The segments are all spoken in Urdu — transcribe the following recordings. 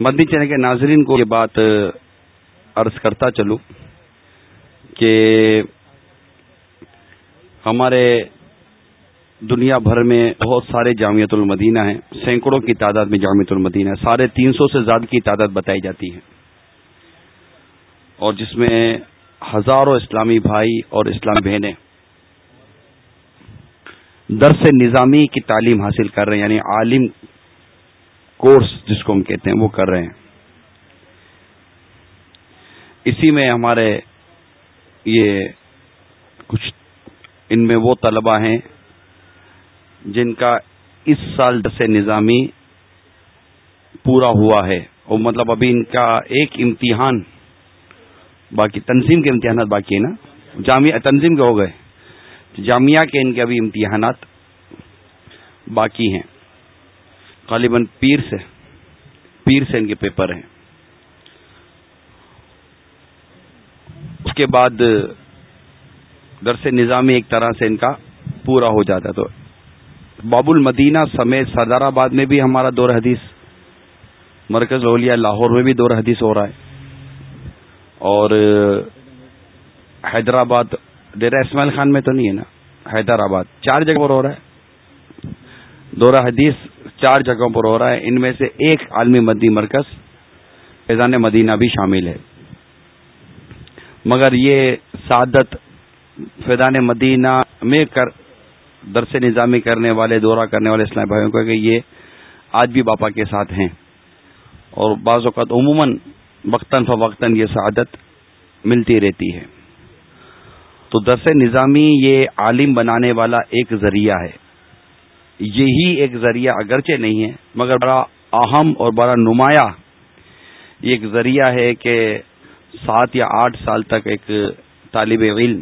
مدنی چینل کے ناظرین کو یہ بات عرض کرتا چلوں کہ ہمارے دنیا بھر میں بہت سارے جامعت المدینہ ہیں، سینکڑوں کی تعداد میں جامعت المدینہ ہے ساڑھے تین سو سے زیادہ کی تعداد بتائی جاتی ہے اور جس میں ہزاروں اسلامی بھائی اور اسلامی بہنیں درس نظامی کی تعلیم حاصل کر رہے ہیں یعنی عالم کورس جس کو ہم کہتے ہیں، وہ کر رہے ہیں۔ اسی میں ہمارے یہ کچھ ان میں وہ طلبہ ہیں جن کا اس سال درس نظامی پورا ہوا ہے۔ اور مطلب ابھی ان کا ایک امتحان باقی تنظیم کے امتحانات باقی ہے نا۔ جامعہ تنظیم کے ہو گئے۔ جامعہ کے ان کے ابھی امتحانات باقی ہیں۔ غالباً پیر سے پیر سے ان کے پیپر ہیں۔ اس کے بعد درس نظامی ایک طرح سے ان کا پورا ہو جاتا تو باب المدینہ سمیت سردار آباد میں بھی ہمارا دور حدیث، مرکز اولیا لاہور میں بھی دور حدیث ہو رہا ہے۔ اور حیدرآباد ڈیرا اسماعیل خان میں تو نہیں ہے نا، حیدرآباد، چار جگہ پر ہو رہا ہے۔ دورہ حدیث چار جگہوں پر ہو رہا ہے۔ ان میں سے ایک عالمی مدی مرکز فیضان مدینہ بھی شامل ہے۔ مگر یہ سعادت فیضان مدینہ میں کر، درس نظامی کرنے والے، دورہ کرنے والے اسلام بھائیوں کو کہ یہ آج بھی باپا کے ساتھ ہیں۔ اور بعض اوقات عموماً وقتاً فوقتاً یہ سعادت ملتی رہتی ہے۔ تو درس نظامی یہ عالم بنانے والا ایک ذریعہ ہے۔ یہی ایک ذریعہ اگرچہ نہیں ہے، مگر بڑا اہم اور بڑا نمایاں یہ ایک ذریعہ ہے کہ سات یا آٹھ سال تک ایک طالب علم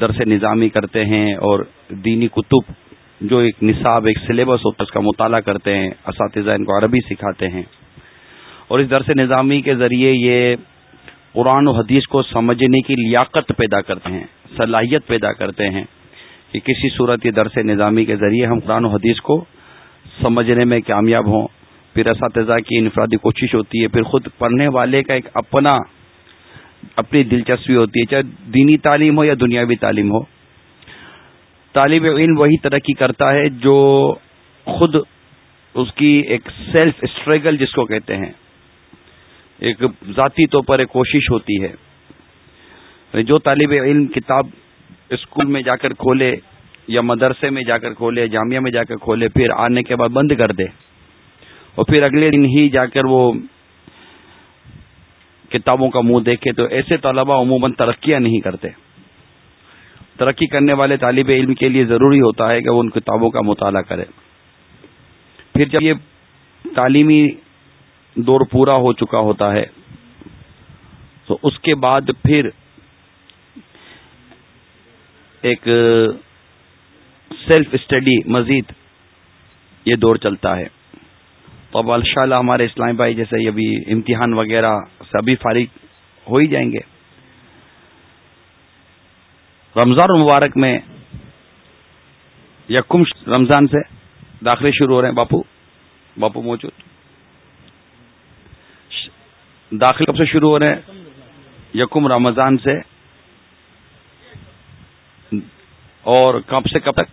درس نظامی کرتے ہیں اور دینی کتب جو ایک نصاب، ایک سلیبس ہوتا ہے اس کا مطالعہ کرتے ہیں، اساتذہ ان کو عربی سکھاتے ہیں۔ اور اس درس نظامی کے ذریعے یہ قرآن و حدیث کو سمجھنے کی لیاقت پیدا کرتے ہیں، صلاحیت پیدا کرتے ہیں۔ کہ کسی صورت یہ درس نظامی کے ذریعے ہم قرآن و حدیث کو سمجھنے میں کامیاب ہوں، پھر اساتذہ کی انفرادی کوشش ہوتی ہے، پھر خود پڑھنے والے کا ایک اپنا، اپنی دلچسپی ہوتی ہے، چاہے دینی تعلیم ہو یا دنیاوی تعلیم ہو۔ طالب علم وہی ترقی کرتا ہے جو خود اس کی ایک سیلف اسٹرگل جس کو کہتے ہیں، ایک ذاتی طور پر ایک کوشش ہوتی ہے۔ جو طالب علم کتاب اسکول میں جا کر کھولے یا مدرسے میں جا کر کھولے، جامعہ میں جا کر کھولے، پھر آنے کے بعد بند کر دے۔ اور پھر اگلے دن ہی جا کر وہ کتابوں کا منہ دیکھے تو ایسے طلبا عموماً ترقیاں نہیں کرتے۔ ترقی کرنے والے طالب علم کے لیے ضروری ہوتا ہے کہ وہ ان کتابوں کا مطالعہ کرے۔ پھر جب یہ تعلیمی دور پورا ہو چکا ہوتا ہے تو اس کے بعد پھر ایک سیلف اسٹڈی مزید یہ دور چلتا ہے۔ تو اب اللہ ہمارے اسلام بھائی جیسے ابھی امتحان وغیرہ سبھی فارغ ہو ہی جائیں گے۔ رمضان المبارک میں یکم رمضان سے داخلے شروع ہو رہے ہیں، باپو باپو موجود۔ داخلے کب سے شروع ہو رہے ہیں؟ یکم رمضان سے اور کب سے کب تک؟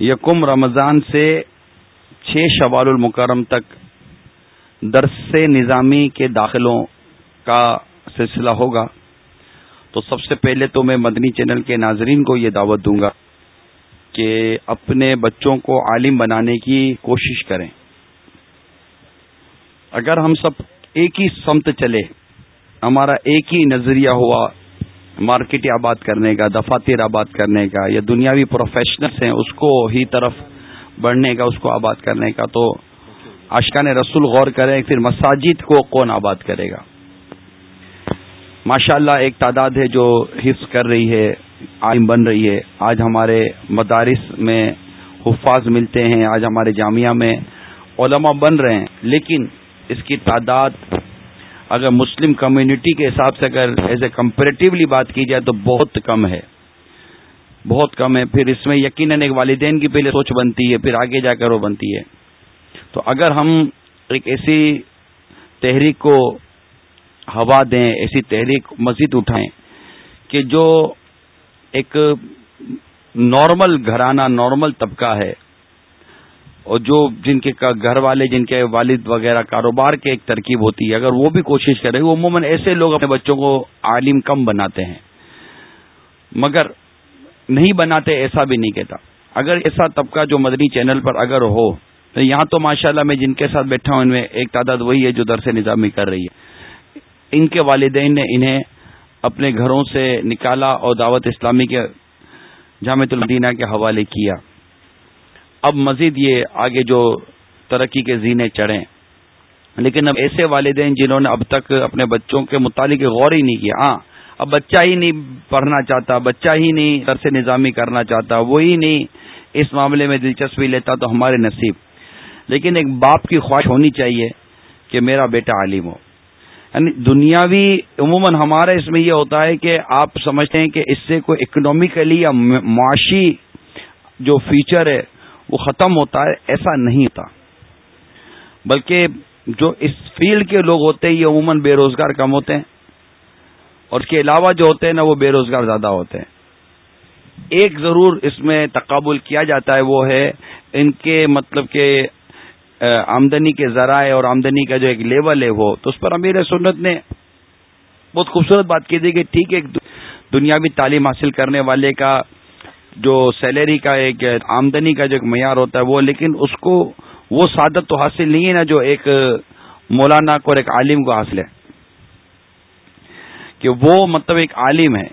یکم رمضان سے چھ شوال المکرم تک درس نظامی کے داخلوں کا سلسلہ ہوگا۔ تو سب سے پہلے تو میں مدنی چینل کے ناظرین کو یہ دعوت دوں گا کہ اپنے بچوں کو عالم بنانے کی کوشش کریں۔ اگر ہم سب ایک ہی سمت چلے، ہمارا ایک ہی نظریہ ہوا مارکیٹ آباد کرنے کا، دفاتر آباد کرنے کا، یا دنیاوی پروفیشنلس ہیں اس کو ہی طرف بڑھنے کا، اس کو آباد کرنے کا۔ تو آشکان رسول غور کریں، پھر مساجد کو کون آباد کرے گا؟ ماشاء اللہ ایک تعداد ہے جو حفظ کر رہی ہے عائم بن رہی ہے۔ آج ہمارے مدارس میں حفاظ ملتے ہیں، آج ہمارے جامعہ میں علماء بن رہے ہیں، لیکن اس کی تعداد اگر مسلم کمیونٹی کے حساب سے اگر ایز اے کمپیریٹیولی بات کی جائے تو بہت کم ہے۔ بہت کم ہے۔ پھر اس میں یقیناً ایک والدین کی پہلے سوچ بنتی ہے، پھر آگے جا کر وہ بنتی ہے۔ تو اگر ہم ایک ایسی تحریک کو ہوا دیں، ایسی تحریک مزید اٹھائیں کہ جو ایک نارمل گھرانہ نارمل طبقہ ہے اور جو جن کے گھر والے، جن کے والد وغیرہ کاروبار کے ایک ترکیب ہوتی ہے، اگر وہ بھی کوشش کرے، وہ عموماً ایسے لوگ اپنے بچوں کو عالم کم بناتے ہیں۔ مگر نہیں بناتے ایسا بھی نہیں کہتا۔ اگر ایسا طبقہ جو مدنی چینل پر اگر ہو، تو یہاں تو ماشاءاللہ میں جن کے ساتھ بیٹھا ہوں، ان میں ایک تعداد وہی ہے جو درس نظامی کر رہی ہے۔ ان کے والدین نے انہیں اپنے گھروں سے نکالا اور دعوت اسلامی کے جامع المدینہ کے حوالے کیا۔ اب مزید یہ آگے جو ترقی کے زینے چڑھیں۔ لیکن اب ایسے والدین جنہوں نے اب تک اپنے بچوں کے متعلق غور ہی نہیں کیا ہاں اب بچہ ہی نہیں پڑھنا چاہتا، بچہ ہی نہیں درس نظامی کرنا چاہتا، وہی نہیں اس معاملے میں دلچسپی لیتا تو ہمارے نصیب۔ لیکن ایک باپ کی خواہش ہونی چاہیے کہ میرا بیٹا عالم ہو۔ یعنی دنیاوی، عموماً ہمارا اس میں یہ ہوتا ہے کہ آپ سمجھتے ہیں کہ اس سے کوئی اکنامیکلی یا معاشی جو فیچر ہے وہ ختم ہوتا ہے، ایسا نہیں ہوتا بلکہ جو اس فیلڈ کے لوگ ہوتے ہیں، یہ عموماً بے روزگار کم ہوتے ہیں۔ اور اس کے علاوہ جو ہوتے ہیں نا، وہ بے روزگار زیادہ ہوتے ہیں۔ ایک ضرور اس میں تقابل کیا جاتا ہے، وہ ہے ان کے مطلب کہ آمدنی کے ذرائع اور آمدنی کا جو ایک لیول ہے وہ۔ تو اس پر امیر سنت نے بہت خوبصورت بات کی تھی کہ ٹھیک ہے دنیاوی تعلیم حاصل کرنے والے کا جو سیلری کا ایک آمدنی کا جو ایک معیار ہوتا ہے وہ، لیکن اس کو وہ سعادت تو حاصل نہیں ہے نا جو ایک مولانا کو اور ایک عالم کو حاصل ہے۔ کہ وہ مطلب ایک عالم ہے،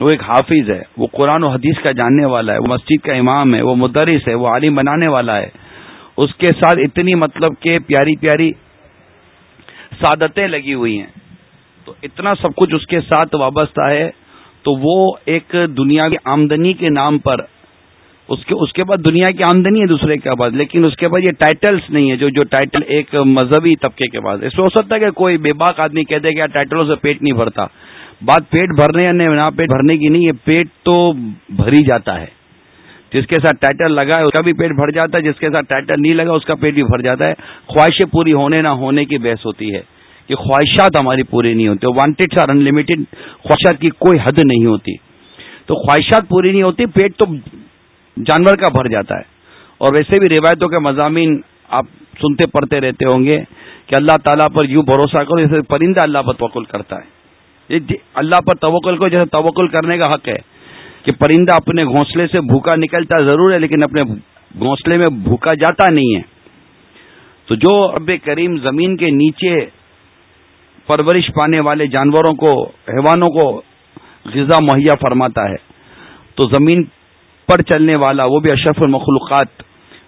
وہ ایک حافظ ہے، وہ قرآن و حدیث کا جاننے والا ہے، وہ مسجد کا امام ہے، وہ مدرس ہے، وہ عالم بنانے والا ہے۔ اس کے ساتھ اتنی مطلب کہ پیاری پیاری سعادتیں لگی ہوئی ہیں۔ تو اتنا سب کچھ اس کے ساتھ وابستہ ہے۔ تو وہ ایک دنیا کی آمدنی کے نام پر، اس کے اس کے بعد دنیا کی آمدنی ہے دوسرے کے بعد، لیکن اس کے بعد یہ ٹائٹلز نہیں ہے، جو جو ٹائٹل ایک مذہبی طبقے کے بعد۔ اس میں ہو سکتا ہے کہ کوئی بے باک آدمی کہہ دے کہ ٹائٹلوں سے پیٹ نہیں بھرتا۔ بات پیٹ بھرنے یا نہ پیٹ بھرنے کی نہیں، یہ پیٹ تو بھری جاتا ہے۔ جس کے ساتھ ٹائٹل لگا ہے، اس کا بھی پیٹ بھر جاتا ہے، جس کے ساتھ ٹائٹل نہیں لگا، اس کا پیٹ بھی بھر جاتا ہے۔ خواہشیں پوری ہونے نہ ہونے کی بحث ہوتی ہے۔ کہ خواہشات ہماری پوری نہیں ہوتی وانٹیڈ آر انلمیٹڈ خواہشات کی کوئی حد نہیں ہوتی۔ تو خواہشات پوری نہیں ہوتی، پیٹ تو جانور کا بھر جاتا ہے۔ اور ویسے بھی روایتوں کے مضامین آپ سنتے پڑھتے رہتے ہوں گے کہ اللہ تعالیٰ پر یوں بھروسہ کرو جیسے پرندہ اللہ پر توکل کرتا ہے۔ جی، اللہ پر توکل کو جیسے توکل کرنے کا حق ہے۔ کہ پرندہ اپنے گھونسلے سے بھوکا نکلتا ضرور ہے، لیکن اپنے گھونسلے میں بھوکا جاتا نہیں ہے۔ تو جو اب کریم زمین کے نیچے پرورش پانے والے جانوروں کو، حیوانوں کو غذا مہیا فرماتا ہے۔ تو زمین پر چلنے والا وہ بھی اشرف المخلوقات۔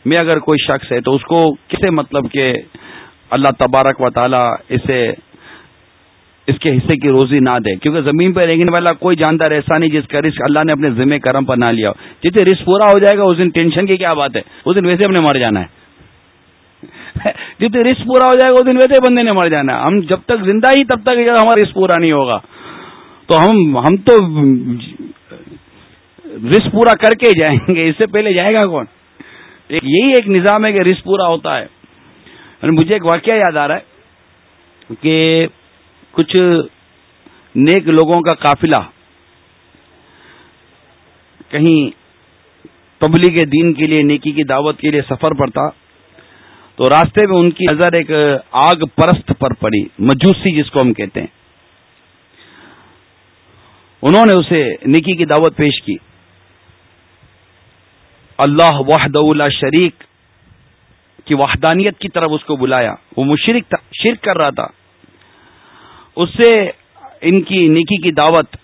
میں اگر کوئی شخص ہے تو اس کو کسے مطلب کہ اللہ تبارک و تعالی اسے، اس کے حصے کی روزی نہ دے۔ کیونکہ زمین پہ رہنے والا کوئی جاندار ایسا نہیں جس کا رسک اللہ نے اپنے ذمہ کرم پر نہ لیا جتنے رسک پورا ہو جائے گا، اس دن ٹینشن کی کیا بات ہے؟ اس دن ویسے اپنے مر جانا ہے۔ جتنے رسک پورا ہو جائے گا اس دن ویسے بندے نے مر جانا ہے۔ ہم جب تک زندہ ہی تب تک ہمارا رسک پورا نہیں ہوگا۔ تو ہم ہم تو رسک پورا کر کے جائیں گے۔ اس سے پہلے جائے گا کون؟ ایک یہی ایک نظام ہے کہ رسک پورا ہوتا ہے۔ مجھے ایک واقعہ یاد آ رہا ہے کہ کچھ نیک لوگوں کا قافلہ کہیں تبلیغ دین کے لیے، نیکی کی دعوت کے لیے سفر پر تھا۔ تو راستے میں ان کی نظر ایک آگ پرست پر پڑی، مجوسی جس کو ہم کہتے ہیں۔ انہوں نے اسے نیکی کی دعوت پیش کی۔ اللہ وحد اللہ شریک کی وحدانیت کی طرف اس کو بلایا۔ وہ مشرق تھا، شرک کر رہا تھا۔ اس سے ان کی نیکی کی دعوت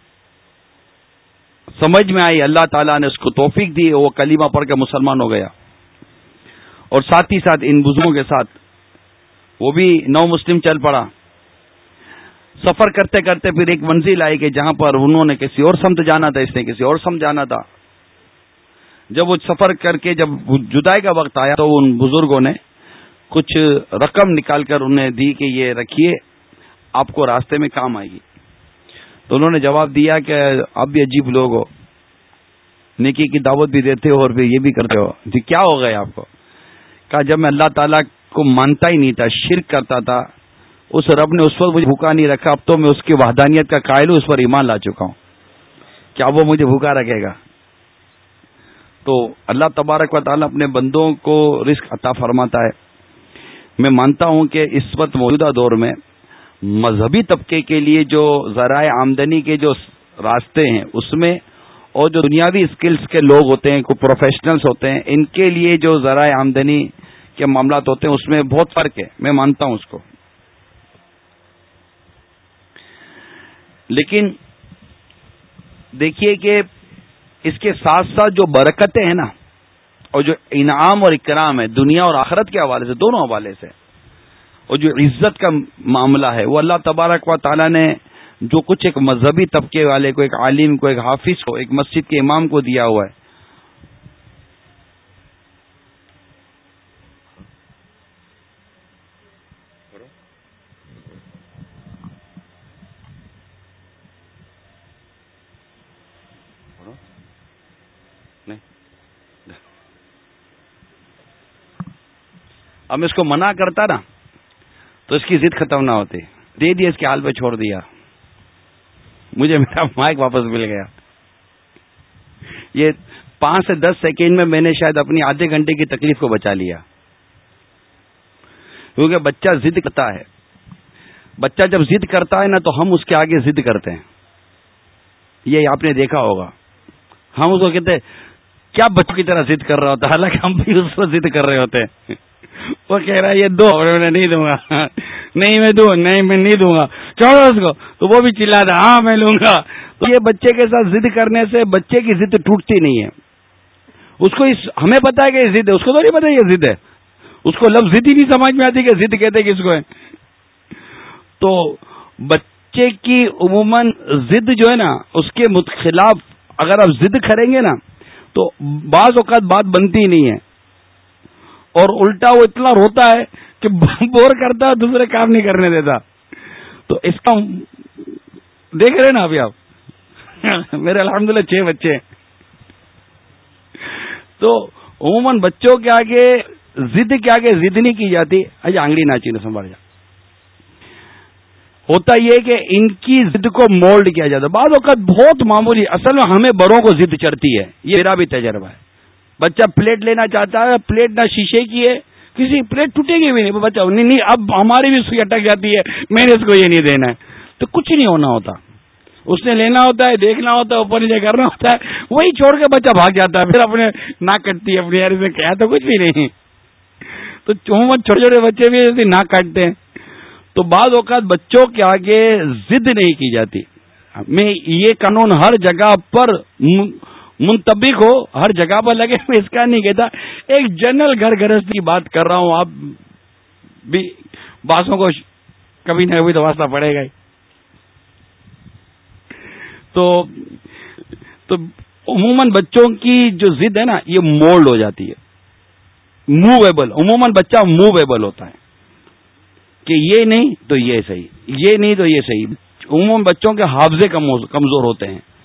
سمجھ میں آئی۔ اللہ تعالیٰ نے اس کو توفیق دی، وہ کلیمہ پڑھ کے مسلمان ہو گیا۔ اور ساتھ ہی ساتھ ان بزرگوں کے ساتھ وہ بھی نو مسلم چل پڑا۔ سفر کرتے کرتے پھر ایک منزل آئی کہ جہاں پر انہوں نے کسی اور سمت جانا تھا، اس نے کسی اور سمت جانا تھا۔ جب وہ سفر کر کے جب جدائی کا وقت آیا تو ان بزرگوں نے کچھ رقم نکال کر انہیں دی کہ یہ رکھیے، آپ کو راستے میں کام آئے گی۔ تو انہوں نے جواب دیا کہ آپ بھی عجیب لوگ ہو، نیکی کی دعوت بھی دیتے ہو اور پھر یہ بھی کرتے ہو۔ جی کیا ہو گئے آپ کو؟ کہا، جب میں اللہ تعالیٰ کو مانتا ہی نہیں تھا، شرک کرتا تھا، اس رب نے اس وقت مجھے بھوکا نہیں رکھا، اب تو میں اس کی وحدانیت کا قائل ہوں، اس پر ایمان لا چکا ہوں۔ کیا وہ مجھے بھوکا رکھے گا؟ تو اللہ تبارک و تعالیٰ اپنے بندوں کو رزق عطا فرماتا ہے۔ میں مانتا ہوں کہ اس وقت موجودہ دور میں مذہبی طبقے کے لیے جو ذرائع آمدنی کے جو راستے ہیں، اس میں اور جو دنیاوی اسکلس کے لوگ ہوتے ہیں، کوئی پروفیشنلز ہوتے ہیں، ان کے لیے جو ذرائع آمدنی کے معاملات ہوتے ہیں، اس میں بہت فرق ہے۔ میں مانتا ہوں اس کو۔ لیکن دیکھیے کہ اس کے ساتھ ساتھ جو برکتیں ہیں نا، اور جو انعام اور اکرام ہے، دنیا اور آخرت کے حوالے سے، دونوں حوالے سے، اور جو عزت کا معاملہ ہے، وہ اللہ تبارک و تعالیٰ نے جو کچھ ایک مذہبی طبقے والے کو، ایک عالم کو، ایک حافظ کو، ایک مسجد کے امام کو دیا ہوا ہے۔ اب میں اس کو منع کرتا نا، تو اس کی ضد ختم نہ ہوتی۔ دے دیا اس کے حال پہ چھوڑ دیا۔ مجھے میرا مائک واپس مل گیا۔ یہ پانچ سے دس سیکنڈ میں میں نے شاید اپنی آدھے گھنٹے کی تکلیف کو بچا لیا۔ کیونکہ بچہ ضد کرتا ہے۔ بچہ جب ضد کرتا ہے نا تو ہم اس کے آگے ضد کرتے ہیں۔ یہ آپ نے دیکھا ہوگا۔ ہم اس کو کہتے ہیں، کیا بچوں کی طرح ضد کر رہا ہوتا ہے؟ حالانکہ ہم بھی اس کو ضد کر رہے ہوتے ہیں۔ وہ کہہ رہا ہے، یہ دو میں نہیں دوں گا۔ نہیں میں دوں، نہیں میں نہیں دوں گا۔ چھوڑو اس کو، تو وہ بھی چلا رہا ہاں میں لوں گا۔ تو یہ بچے کے ساتھ ضد کرنے سے بچے کی ضد ٹوٹتی نہیں ہے۔ اس کو اس، ہمیں پتا ہے کہ یہ ضد ہے، اس کو تو نہیں پتا یہ ضد ہے۔ اس کو لفظ ضد ہی نہیں سمجھ میں آتی کہ ضد کہتے کس کو ہے تو بچے کی عموماً ضد جو ہے نا، اس کے خلاف اگر آپ ضد کریں گے نا، تو بعض اوقات بات بنتی نہیں ہے۔ اور الٹا وہ اتنا روتا ہے کہ بور کرتا ہے، دوسرے کام نہیں کرنے دیتا۔ تو اس کا دیکھ رہے نا ابھی آپ۔ میرے الحمدللہ چھ بچے تو عموماً بچوں کے آگے ضد کے آگے ضد نہیں کی جاتی۔ اچھا آنگڑی ناچی نے سنبھال جا۔ ہوتا یہ کہ ان کی ضد کو مولڈ کیا جاتا۔ بعض اوقات بہت معمولی اصل میں ہمیں بڑوں کو ضد چڑھتی ہے۔ یہ میرا بھی تجربہ ہے۔ بچہ پلیٹ لینا چاہتا ہے پلیٹ نہ شیشے کی ہے۔ کسی پلیٹ ٹوٹے گی بھی نہیں بچہ نہیں نہیں، اب ہماری بھی سوئی اٹک جاتی ہے، میں نے اس کو یہ نہیں دینا ہے۔ تو کچھ نہیں ہونا ہوتا۔ اس نے لینا ہوتا ہے، دیکھنا ہوتا ہے، اوپر نیچے کرنا ہوتا ہے، وہی چھوڑ کے بچہ بھاگ جاتا ہے۔ پھر اپنے ناک کٹتی ہے، اپنی یار سے کیا تو کچھ بھی نہیں۔ تو عموماً چھوٹے چھوٹے بچے بھی ایسے ناک کاٹتے ہیں۔ تو بعض اوقات بچوں کے آگے ضد نہیں کی جاتی۔ میں یہ قانون ہر جگہ پر م... منتبک ہو ہر جگہ پر لگے، میں اس کا نہیں کہتا۔ ایک جنرل گھر گرست کی بات کر رہا ہوں، آپ بھی باسوں کو کبھی نہ کبھی تو واسطہ پڑے گا تو تو عموماً بچوں کی جو ضد ہے نا، یہ مولڈ ہو جاتی ہے۔ موویبل، عموماً بچہ موویبل ہوتا ہے۔ کہ یہ نہیں تو یہ صحیح، یہ نہیں تو یہ صحیح۔ عموماً بچوں کے حافظے کمزور ہوتے ہیں۔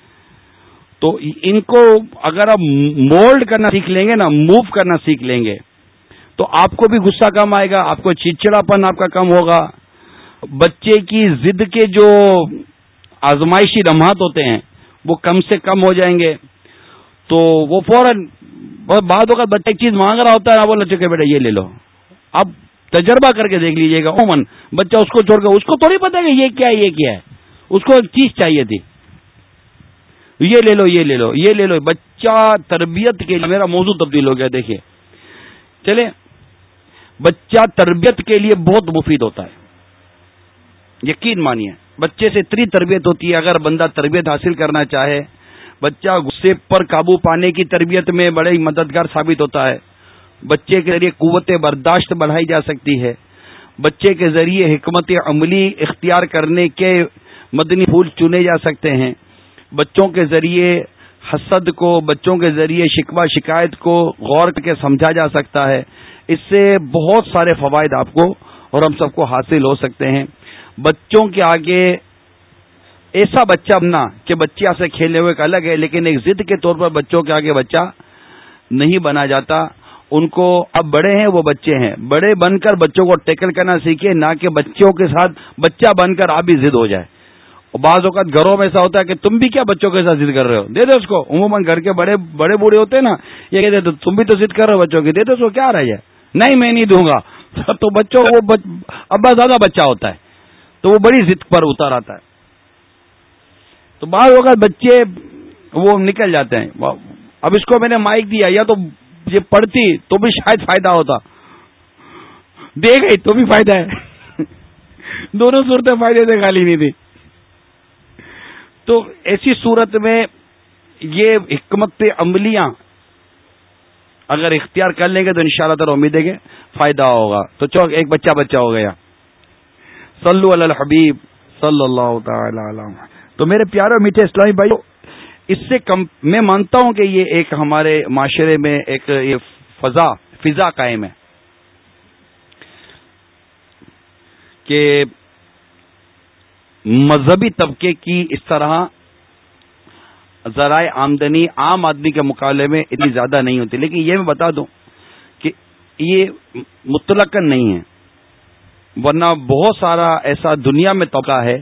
تو ان کو اگر آپ مولڈ کرنا سیکھ لیں گے نا، موو کرنا سیکھ لیں گے۔ تو آپ کو بھی غصہ کم آئے گا، آپ کو چڑچڑاپن آپ کا کم ہوگا۔ بچے کی ضد کے جو آزمائشی لمحات ہوتے ہیں، وہ کم سے کم ہو جائیں گے۔ تو وہ فوراً بعد وقت بچہ ایک چیز مانگ رہا ہوتا ہے بولنا چکے بیٹا یہ لے لو۔ اب تجربہ کر کے دیکھ لیجیے گا، عموماً بچہ اس کو چھوڑ کے، اس کو تھوڑی پتا کہ یہ کیا ہے، یہ کیا ہے۔ اس کو ایک چیز چاہیے تھی۔ یہ لے لو، یہ لے لو، یہ لے لو۔ بچہ تربیت کے لیے میرا موضوع تبدیل ہو گیا، دیکھیے۔ چلے بچہ تربیت کے لیے بہت مفید ہوتا ہے۔ یقین مانیے، بچے سے اتنی تربیت ہوتی ہے، اگر بندہ تربیت حاصل کرنا چاہے، بچہ غصے پر قابو پانے کی تربیت میں بڑے ہی مددگار ثابت ہوتا ہے۔ بچے کے ذریعے قوت برداشت بڑھائی جا سکتی ہے۔ بچے کے ذریعے حکمت عملی اختیار کرنے کے مدنی پھول چنے جا سکتے ہیں۔ بچوں کے ذریعے حسد کو، بچوں کے ذریعے شکوہ، شکایت کو غور کر کے سمجھا جا سکتا ہے۔ اس سے بہت سارے فوائد آپ کو اور ہم سب کو حاصل ہو سکتے ہیں۔ بچوں کے آگے ایسا بچہ بننا کہ بچیا سے کھیلنے ہوئے ایک الگ ہے، لیکن ایک ضد کے طور پر بچوں کے آگے بچہ نہیں بنا جاتا۔ ان کو اب بڑے ہیں، وہ بچے ہیں۔ بڑے بن کر بچوں کو ٹیکل کرنا سیکھے نہ کہ بچوں کے ساتھ بچہ بن کر آپ بھی ضد ہو جائے اور بعض اوقات گھروں میں ایسا ہوتا ہے کہ تم بھی کیا بچوں کے ساتھ ضد کر رہے ہو؟ دے دو اس کو۔ عموماً گھر کے بڑے بڑے بوڑھے ہوتے ہیں نا، یہ کہتے تم بھی تو ضد کر رہے ہو بچوں کی، دے دو اس کو، کیا رہ جائے نہیں، میں نہیں دوں گا۔ تو بچوں وہ ابا زیادہ بچہ ہوتا ہے۔ تو وہ بڑی ضد پر اتر آتا ہے۔ تو بعض اوقات بچے وہ نکل جاتے ہیں۔ اب اس کو میں نے مائک دیا، یا تو یہ پڑھتی تو بھی شاید فائدہ ہوتا۔ دے گئی تو بھی فائدہ ہے۔ دونوں صورتیں فائدے سے خالی نہیں تھی۔ تو ایسی صورت میں یہ حکمت عملیاں اگر اختیار کر لیں گے تو انشاءاللہ شاء اللہ امید ہے کہ فائدہ ہوگا۔ تو چوک ایک بچہ بچہ ہو گیا۔ صلو علی الحبیب، صلی اللہ تعالی علیہ تو میرے پیارے میٹھے اسلامی بھائی اس سے کم، میں مانتا ہوں کہ یہ ایک ہمارے معاشرے میں ایک یہ فضا فضا قائم ہے۔ کہ مذہبی طبقے کی اس طرح ذرائع آمدنی عام آدمی کے مقابلے میں اتنی زیادہ نہیں ہوتی۔ لیکن یہ میں بتا دوں کہ یہ مطلق نہیں ہے۔ ورنہ بہت سارا ایسا دنیا میں طبقہ ہے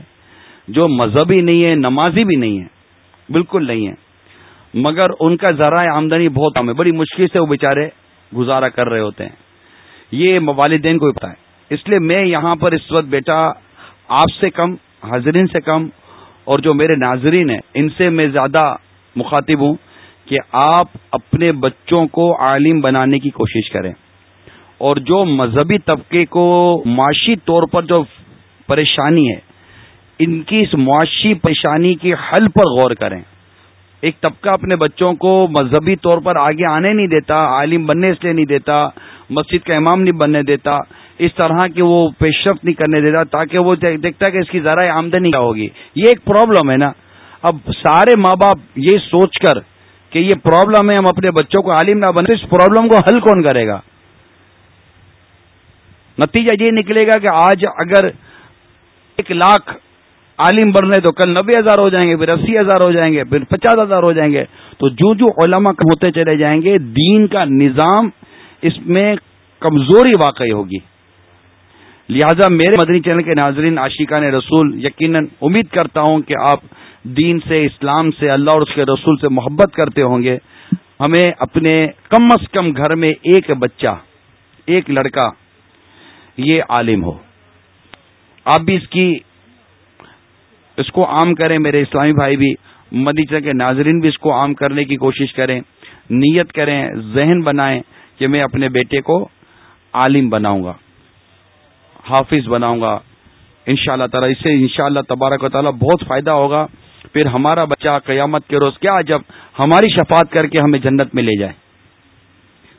جو مذہبی نہیں ہے، نمازی بھی نہیں ہے۔ بالکل نہیں ہے۔ مگر ان کا ذرائع آمدنی بہت کم ہے۔ بڑی مشکل سے وہ بےچارے گزارا کر رہے ہوتے ہیں۔ یہ والدین کو بھی پتا ہے۔ اس لیے میں یہاں پر اس وقت بیٹا آپ سے کم حاضرین سے کم اور جو میرے ناظرین ہیں، ان سے میں زیادہ مخاطب ہوں کہ آپ اپنے بچوں کو عالم بنانے کی کوشش کریں۔ اور جو مذہبی طبقے کو معاشی طور پر جو پریشانی ہے، ان کی اس معاشی پریشانی کے حل پر غور کریں۔ ایک طبقہ اپنے بچوں کو مذہبی طور پر آگے آنے نہیں دیتا، عالم بننے اس لیے نہیں دیتا، مسجد کا امام نہیں بننے دیتا۔ اس طرح کے وہ پیش رفت نہیں کرنے دیتا تاکہ وہ دیکھتا کہ اس کی ذرائع آمدنی کیا ہوگی۔ یہ ایک پرابلم ہے نا۔ اب سارے ماں باپ یہ سوچ کر کہ یہ پرابلم ہے، ہم اپنے بچوں کو عالم نہ بنے اس پرابلم کو حل کون کرے گا؟ نتیجہ یہ نکلے گا کہ آج اگر ایک لاکھ عالم بڑھ رہے تو کل نبے ہزار ہو جائیں گے، پھر اسی ہزار ہو جائیں گے، پھر پچاس ہزار ہو جائیں گے۔ تو جو جو علماء ہوتے چلے جائیں گے، دین کا نظام اس میں کمزوری واقعی ہوگی۔ لہذا میرے مدنی چینل کے ناظرین عاشقہ نے رسول، یقیناً امید کرتا ہوں کہ آپ دین سے، اسلام سے، اللہ اور اس کے رسول سے محبت کرتے ہوں گے۔ ہمیں اپنے کم از کم گھر میں ایک بچہ، ایک لڑکا، یہ عالم ہو۔ آپ بھی اس کی، اس کو عام کریں، میرے اسلامی بھائی بھی مدیچہ کے ناظرین بھی اس کو عام کرنے کی کوشش کریں، نیت کریں، ذہن بنائیں کہ میں اپنے بیٹے کو عالم بناؤں گا۔ حافظ بناؤں گا۔ ان شاء اللہ تعالیٰ، اس سے ان شاء اللہ تبارک و تعالیٰ بہت فائدہ ہوگا۔ پھر ہمارا بچہ قیامت کے روز کیا جب ہماری شفاعت کر کے ہمیں جنت میں لے جائے۔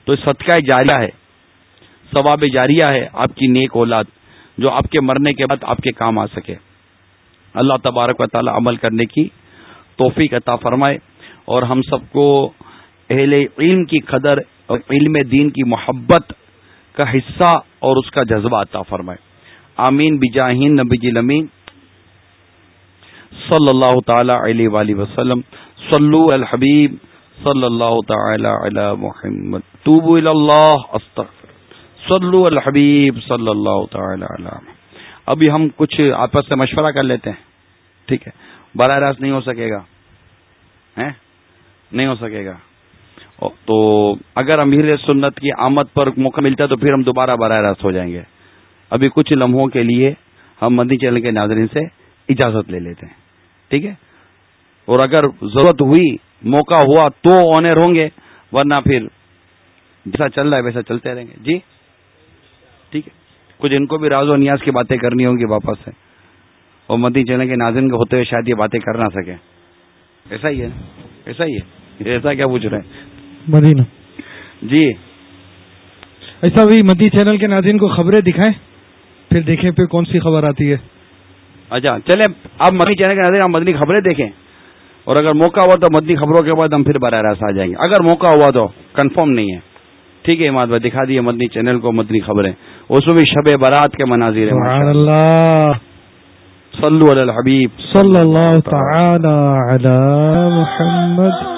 تو صدقہ جاریہ ہے، ثواب جاریہ ہے آپ کی نیک اولاد، جو آپ کے مرنے کے بعد آپ کے کام آ سکے۔ اللہ تبارک و تعالی عمل کرنے کی توفیق عطا فرمائے اور ہم سب کو اہل علم کی قدر اور علم دین کی محبت کا حصہ اور اس کا جذبہ عطا فرمائے۔ آمین۔ بجاہین، نبی جی لمین۔ صلی اللہ تعالی علیہ وآلہ وسلم۔ صلو الحبیب۔ صلی اللہ تعالی علی محمد۔ توبو اللہ، استغفر۔ صلو الحبیب، صلی اللہ تعالی علی محمد۔ ابھی ہم کچھ آپس سے مشورہ کر لیتے ہیں۔ ٹھیک ہے۔ براہ راست نہیں ہو سکے گا۔ نہیں ہو سکے گا۔ تو اگر امیر سنت کی آمد پر موقع ملتا ہے تو پھر ہم دوبارہ براہ راست ہو جائیں گے۔ ابھی کچھ لمحوں کے لیے ہم مدی چینل کے ناظرین سے اجازت لے لیتے ہیں۔ ٹھیک ہے؟ اور اگر ضرورت ہوئی، موقع ہوا تو آنر ہوں گے، ورنہ پھر جیسا چل رہا ہے ویسا چلتے رہیں گے۔ جی؟ ٹھیک ہے؟ کچھ ان کو بھی راز و نیاز کی باتیں کرنی ہوں گی واپس سے۔ اور مدی چینل کے ناظرین کے ہوتے ہوئے شاید یہ باتیں کر نہ سکے ایسا ہی ہے ایسا ہی ہے۔ ایسا کیا پوچھ رہے ہیں؟ مدینہ۔ جی۔ ایسا بھی مدی چینل کے ناظرین کو خبریں دکھائیں پھر دیکھیں پھر کون سی خبر آتی ہے۔ اچھا چلے آپ مدنی چینل کے ناظرین آپ مدنی خبریں دیکھیں۔ اور اگر موقع ہوا تو مدنی خبروں کے بعد ہم پھر براہ راست آ جائیں گے۔ اگر موقع ہوا تو کنفرم نہیں ہے۔ ٹھیک ہے اماد بھائی دکھا دیے مدنی چینل کو مدنی خبریں۔ اس میں بھی شب برات کے مناظر اللہ۔ صلو علی الحبیب۔ صلی اللہ تعالی علی محمد۔